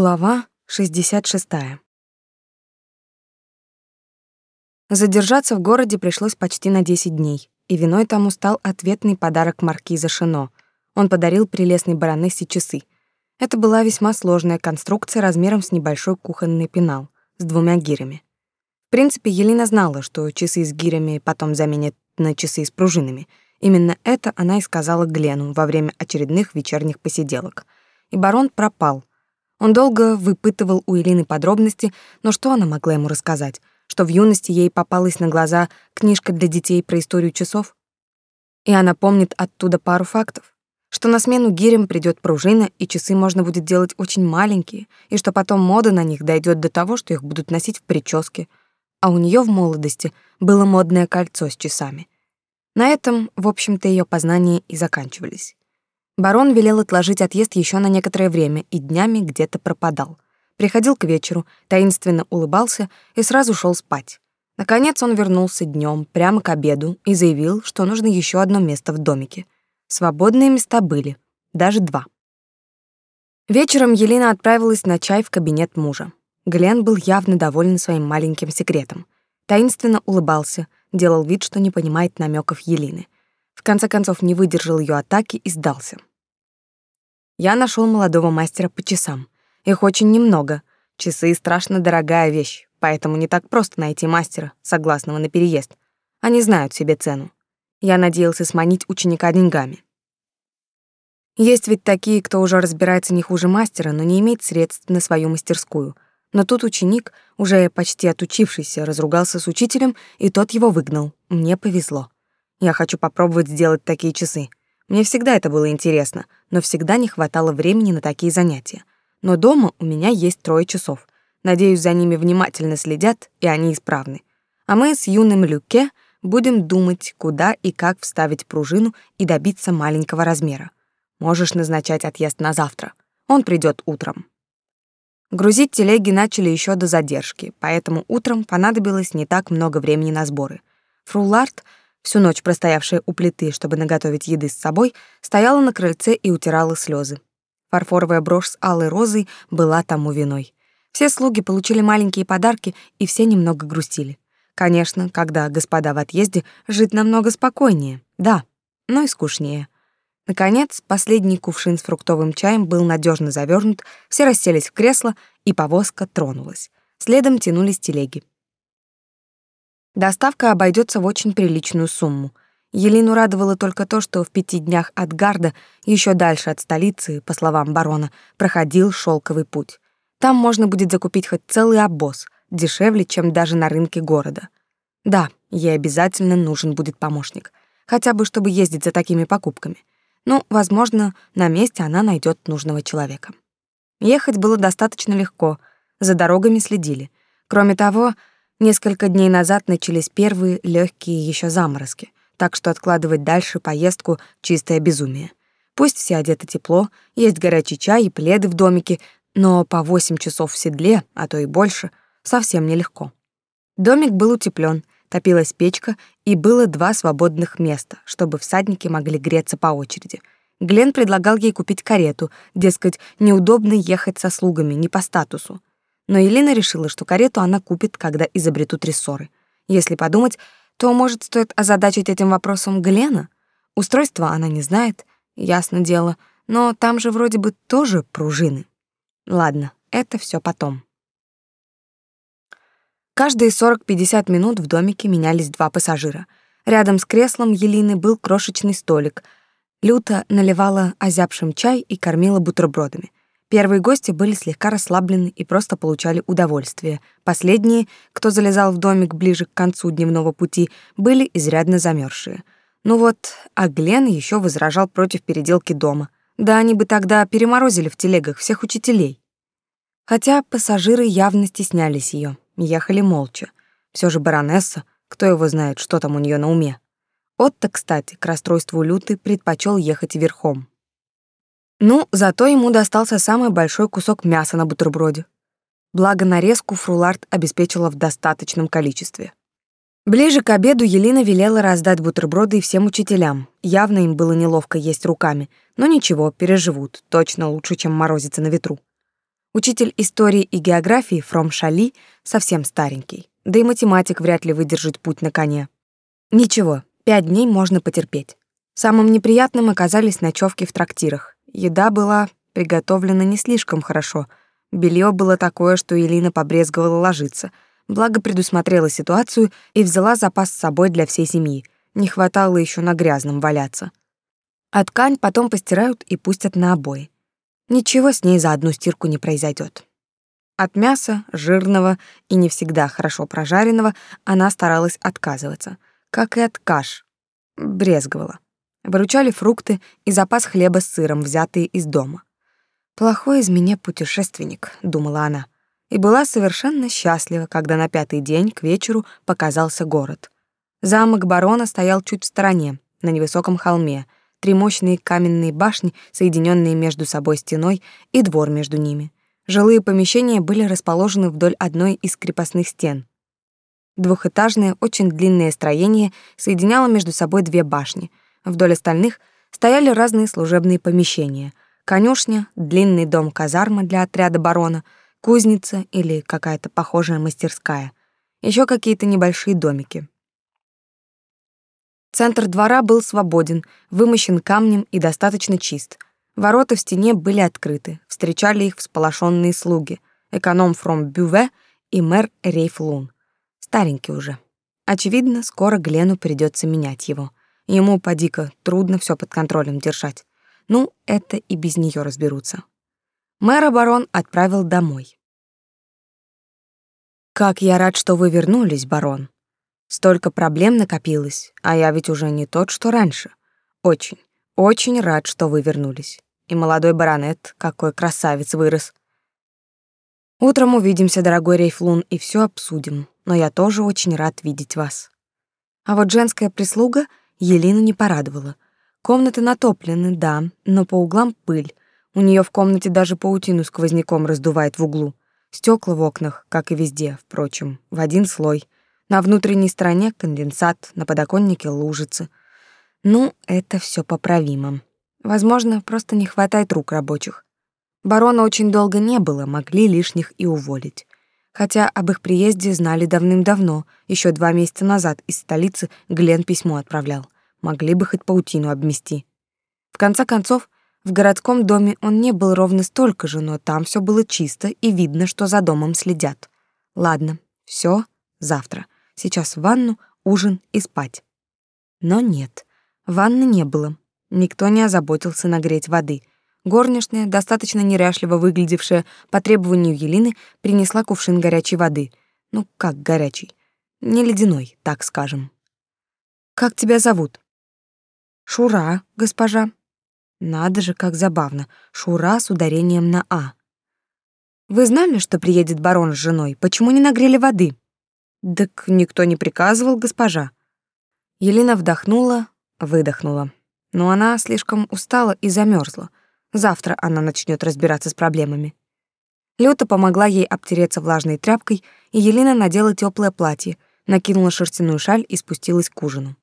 Глава 66. Задержаться в городе пришлось почти на 10 дней, и виной тому стал ответный подарок маркиза Шино. Он подарил прелестной баронессе часы. Это была весьма сложная конструкция размером с небольшой кухонный пенал с двумя гирями. В принципе, Елена знала, что часы с гирями потом заменят на часы с пружинами. Именно это она и сказала Глену во время очередных вечерних посиделок. И барон пропал, он долго выпытывал у Элины подробности, но что она могла ему рассказать? Что в юности ей попалась на глаза книжка для детей про историю часов? И она помнит оттуда пару фактов. Что на смену гирям придет пружина, и часы можно будет делать очень маленькие, и что потом мода на них дойдет до того, что их будут носить в прическе. А у нее в молодости было модное кольцо с часами. На этом, в общем-то, ее познания и заканчивались. Барон велел отложить отъезд еще на некоторое время и днями где-то пропадал. Приходил к вечеру, таинственно улыбался и сразу шел спать. Наконец он вернулся днем прямо к обеду и заявил, что нужно еще одно место в домике. Свободные места были, даже два. Вечером Елена отправилась на чай в кабинет мужа. Глен был явно доволен своим маленьким секретом. Таинственно улыбался, делал вид, что не понимает намеков Елены. В конце концов не выдержал ее атаки и сдался. Я нашел молодого мастера по часам. Их очень немного. Часы — страшно дорогая вещь, поэтому не так просто найти мастера, согласного на переезд. Они знают себе цену. Я надеялся сманить ученика деньгами. Есть ведь такие, кто уже разбирается не хуже мастера, но не имеет средств на свою мастерскую. Но тут ученик, уже почти отучившийся, разругался с учителем, и тот его выгнал. Мне повезло. Я хочу попробовать сделать такие часы. Мне всегда это было интересно, но всегда не хватало времени на такие занятия. Но дома у меня есть трое часов. Надеюсь, за ними внимательно следят, и они исправны. А мы с юным Люке будем думать, куда и как вставить пружину и добиться маленького размера. Можешь назначать отъезд на завтра. Он придет утром. Грузить телеги начали еще до задержки, поэтому утром понадобилось не так много времени на сборы. Фрулард всю ночь простоявшая у плиты, чтобы наготовить еды с собой, стояла на крыльце и утирала слезы. Фарфоровая брошь с алой розой была тому виной. Все слуги получили маленькие подарки, и все немного грустили. Конечно, когда господа в отъезде, жить намного спокойнее, да, но и скучнее. Наконец, последний кувшин с фруктовым чаем был надежно завернут, все расселись в кресло, и повозка тронулась. Следом тянулись телеги. Доставка обойдется в очень приличную сумму. Елену радовало только то, что в пяти днях от Гарда, еще дальше от столицы, по словам барона, проходил шелковый путь. Там можно будет закупить хоть целый обоз, дешевле, чем даже на рынке города. Да, ей обязательно нужен будет помощник, хотя бы чтобы ездить за такими покупками. Ну, возможно, на месте она найдет нужного человека. Ехать было достаточно легко, за дорогами следили. Кроме того, Несколько дней назад начались первые легкие еще заморозки, так что откладывать дальше поездку — чистое безумие. Пусть все одеты тепло, есть горячий чай и пледы в домике, но по восемь часов в седле, а то и больше, совсем нелегко. Домик был утеплен, топилась печка, и было два свободных места, чтобы всадники могли греться по очереди. Глен предлагал ей купить карету, дескать, неудобно ехать со слугами, не по статусу. Но Елена решила, что карету она купит, когда изобретут рессоры. Если подумать, то, может, стоит озадачить этим вопросом Глена? Устройства она не знает, ясно дело, но там же вроде бы тоже пружины. Ладно, это все потом. Каждые 40-50 минут в домике менялись два пассажира. Рядом с креслом Елины был крошечный столик. Люта наливала озябшим чай и кормила бутербродами. Первые гости были слегка расслаблены и просто получали удовольствие. Последние, кто залезал в домик ближе к концу дневного пути, были изрядно замерзшие. Ну вот, а Глен еще возражал против переделки дома. Да они бы тогда переморозили в телегах всех учителей. Хотя пассажиры явно стеснялись ее, ехали молча. Все же баронесса, кто его знает, что там у нее на уме. Отто, кстати, к расстройству Люты предпочел ехать верхом. Ну, зато ему достался самый большой кусок мяса на бутерброде. Благо нарезку Фрулард обеспечила в достаточном количестве. Ближе к обеду Елена велела раздать бутерброды всем учителям. Явно им было неловко есть руками, но ничего, переживут, точно лучше, чем морозиться на ветру. Учитель истории и географии Фром Шали совсем старенький, да и математик вряд ли выдержит путь на коне. Ничего, пять дней можно потерпеть. Самым неприятным оказались ночевки в трактирах. Еда была приготовлена не слишком хорошо. Белье было такое, что Елена побрезговала ложиться. Благо предусмотрела ситуацию и взяла запас с собой для всей семьи. Не хватало еще на грязном валяться. А ткань потом постирают и пустят на обои. Ничего с ней за одну стирку не произойдет. От мяса, жирного и не всегда хорошо прожаренного, она старалась отказываться, как и от каш. Брезговала. Выручали фрукты и запас хлеба с сыром, взятые из дома. «Плохой из меня путешественник», — думала она, и была совершенно счастлива, когда на пятый день к вечеру показался город. Замок барона стоял чуть в стороне, на невысоком холме — три мощные каменные башни, соединенные между собой стеной, и двор между ними. Жилые помещения были расположены вдоль одной из крепостных стен. Двухэтажное, очень длинное строение соединяло между собой две башни. Вдоль остальных стояли разные служебные помещения: конюшня, длинный дом-казарма для отряда барона, кузница или какая-то похожая мастерская. Еще какие-то небольшие домики. Центр двора был свободен, вымощен камнем и достаточно чист. Ворота в стене были открыты, встречали их всполошенные слуги, эконом Фром Бюве и мэр Рейф Лун. Старенький уже. Очевидно, скоро Глену придется менять его. Ему, поди-ка, трудно все под контролем держать. Ну, это и без нее разберутся. Мэра барон отправил домой. «Как я рад, что вы вернулись, барон», Столько проблем накопилось, а я ведь уже не тот, что раньше. Очень, очень рад, что вы вернулись. И молодой баронет, какой красавец вырос. Утром увидимся, дорогой Рейфлун, и все обсудим. Но я тоже очень рад видеть вас. А вот женская прислуга Елину не порадовала. Комнаты натоплены, да, но по углам пыль. У нее в комнате даже паутину сквозняком раздувает в углу. Стекла в окнах, как и везде, впрочем, в один слой — на внутренней стороне конденсат, на подоконнике лужицы. Ну, это все поправимо. Возможно, просто не хватает рук рабочих. Барона очень долго не было, могли лишних и уволить. Хотя об их приезде знали давным-давно, еще два месяца назад из столицы Глен письмо отправлял. Могли бы хоть паутину обмести. В конце концов, в городском доме он не был ровно столько же, но там все было чисто и видно, что за домом следят. Ладно, все завтра. Сейчас в ванну, ужин и спать. Но нет, ванны не было. Никто не озаботился нагреть воды. Горничная, достаточно неряшливо выглядевшая по требованию Елины, принесла кувшин горячей воды. Ну, как горячий? Не ледяной, так скажем. «Как тебя зовут?» «Шура, госпожа». Надо же, как забавно. Шура с ударением на «а». «Вы знали, что приедет барон с женой? Почему не нагрели воды?» Так никто не приказывал, госпожа. Елена вдохнула, выдохнула. Но она слишком устала и замерзла. Завтра она начнет разбираться с проблемами. Люта помогла ей обтереться влажной тряпкой, и Елена надела теплое платье, накинула шерстяную шаль и спустилась к ужину.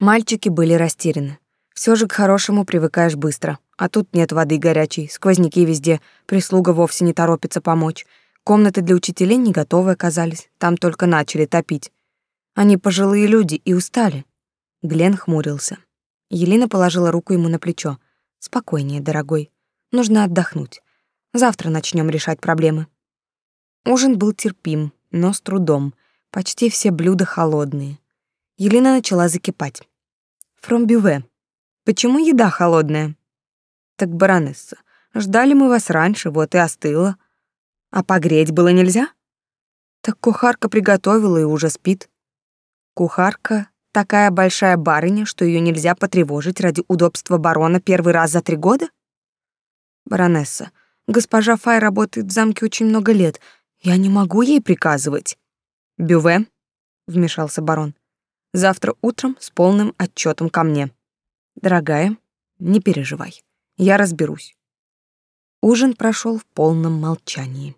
Мальчики были растеряны. Все же к хорошему привыкаешь быстро, а тут нет воды горячей, сквозняки везде, прислуга вовсе не торопится помочь — Комнаты для учителей не готовы оказались, там только начали топить. Они пожилые люди и устали. Глен хмурился. Елена положила руку ему на плечо. Спокойнее, дорогой. Нужно отдохнуть. Завтра начнем решать проблемы. Ужин был терпим, но с трудом. Почти все блюда холодные. Елена начала закипать. Фром бюве. Почему еда холодная? Так, баронесса, ждали мы вас раньше, вот и остыла. А погреть было нельзя? Так кухарка приготовила и уже спит. Кухарка такая большая барыня, что ее нельзя потревожить ради удобства барона первый раз за три года? Баронесса, госпожа Фай работает в замке очень много лет. Я не могу ей приказывать. Бюве, вмешался барон. Завтра утром с полным отчетом ко мне. Дорогая, не переживай. Я разберусь. Ужин прошел в полном молчании.